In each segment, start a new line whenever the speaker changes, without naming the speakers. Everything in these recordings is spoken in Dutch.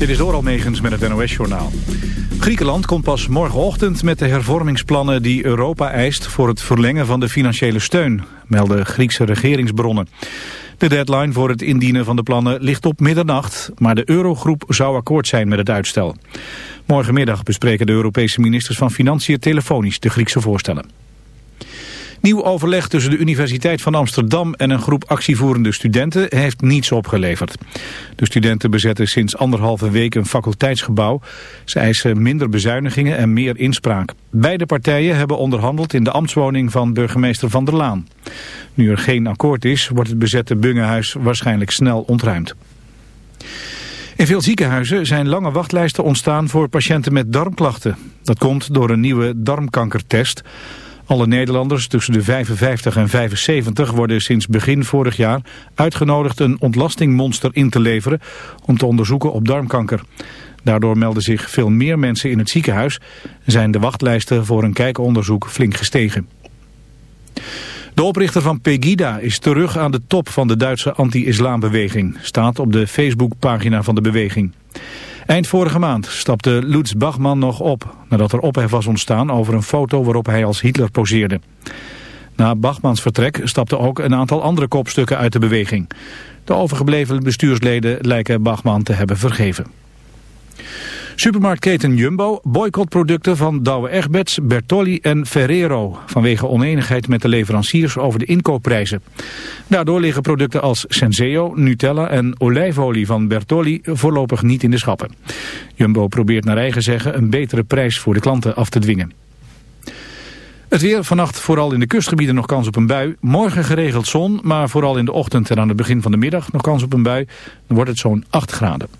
Dit is Doral Megens met het NOS-journaal. Griekenland komt pas morgenochtend met de hervormingsplannen die Europa eist voor het verlengen van de financiële steun, melden Griekse regeringsbronnen. De deadline voor het indienen van de plannen ligt op middernacht, maar de Eurogroep zou akkoord zijn met het uitstel. Morgenmiddag bespreken de Europese ministers van Financiën telefonisch de Griekse voorstellen. Nieuw overleg tussen de Universiteit van Amsterdam en een groep actievoerende studenten heeft niets opgeleverd. De studenten bezetten sinds anderhalve week een faculteitsgebouw. Ze eisen minder bezuinigingen en meer inspraak. Beide partijen hebben onderhandeld in de ambtswoning van burgemeester Van der Laan. Nu er geen akkoord is, wordt het bezette Bungehuis waarschijnlijk snel ontruimd. In veel ziekenhuizen zijn lange wachtlijsten ontstaan voor patiënten met darmklachten. Dat komt door een nieuwe darmkankertest... Alle Nederlanders tussen de 55 en 75 worden sinds begin vorig jaar uitgenodigd een ontlastingmonster in te leveren om te onderzoeken op darmkanker. Daardoor melden zich veel meer mensen in het ziekenhuis en zijn de wachtlijsten voor een kijkonderzoek flink gestegen. De oprichter van Pegida is terug aan de top van de Duitse anti-islambeweging, staat op de Facebookpagina van de beweging. Eind vorige maand stapte Lutz Bachmann nog op, nadat er ophef was ontstaan over een foto waarop hij als Hitler poseerde. Na Bachmans vertrek stapten ook een aantal andere kopstukken uit de beweging. De overgebleven bestuursleden lijken Bachman te hebben vergeven. Supermarktketen Jumbo boycott producten van Douwe Egberts, Bertolli en Ferrero... vanwege oneenigheid met de leveranciers over de inkoopprijzen. Daardoor liggen producten als Senseo, Nutella en olijfolie van Bertolli voorlopig niet in de schappen. Jumbo probeert naar eigen zeggen een betere prijs voor de klanten af te dwingen. Het weer vannacht vooral in de kustgebieden nog kans op een bui. Morgen geregeld zon, maar vooral in de ochtend en aan het begin van de middag nog kans op een bui. Dan wordt het zo'n 8 graden.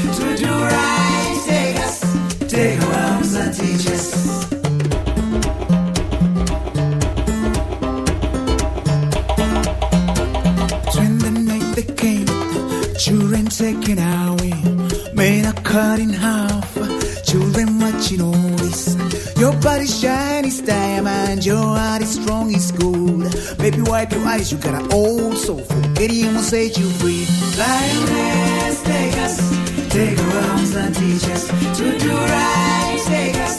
watching all this. Your body's shiny as diamond, your heart is strong as gold. Baby, wipe your eyes, you got an old soul. Forget him will set you free. Lioness, take us, take our arms and teach us to do right. Take us,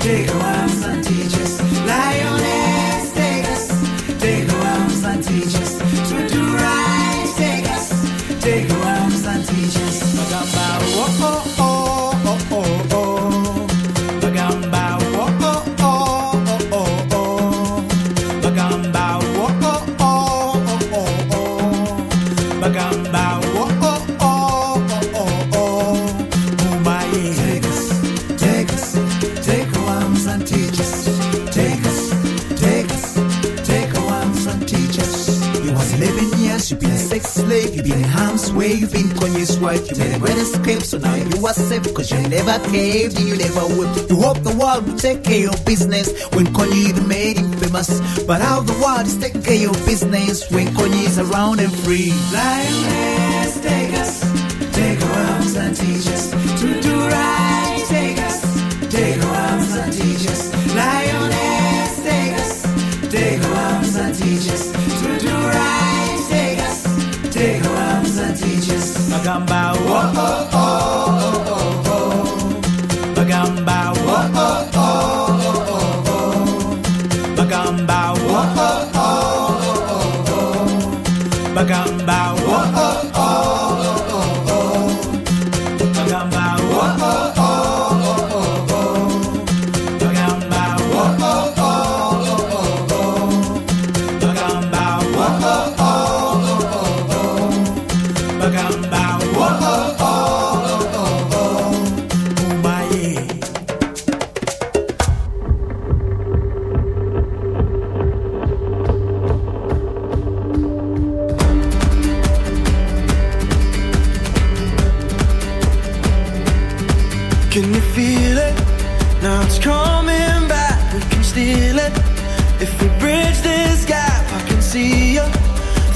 take our arms and teach us. Lioness, take us, take our arms and teach us to do right. Take us, take our arms and teach us. Safe, cause you never caved and you never would. You hope the world will take care of business when Kanye even made him famous. But how the world is taking care of business when Kanye is around and free. Lioness, take us, take our arms and teach us to do right. Take us, take our arms and teach us. Lioness, take us, take our arms and teach us to do right. Take us, take our arms and teach us. Bagamba, oh oh oh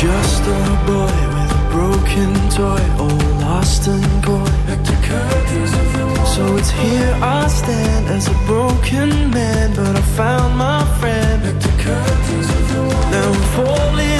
just a boy with a broken toy, all lost and coy. So it's here I stand as a broken man, but I found my friend. Now I'm falling.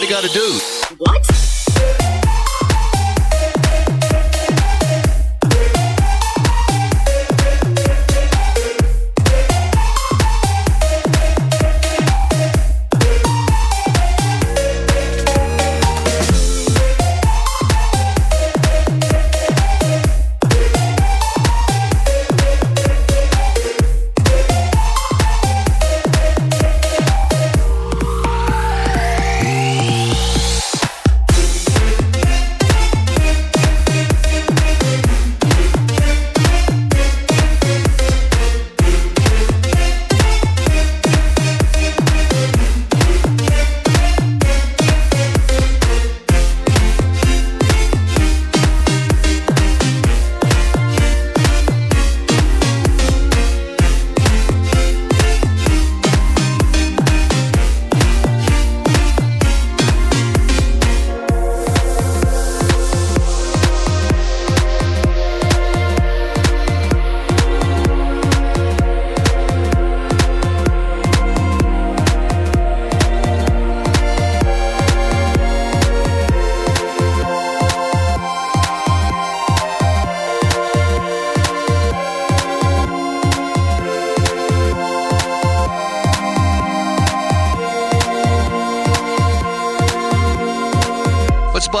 What do you
gotta do.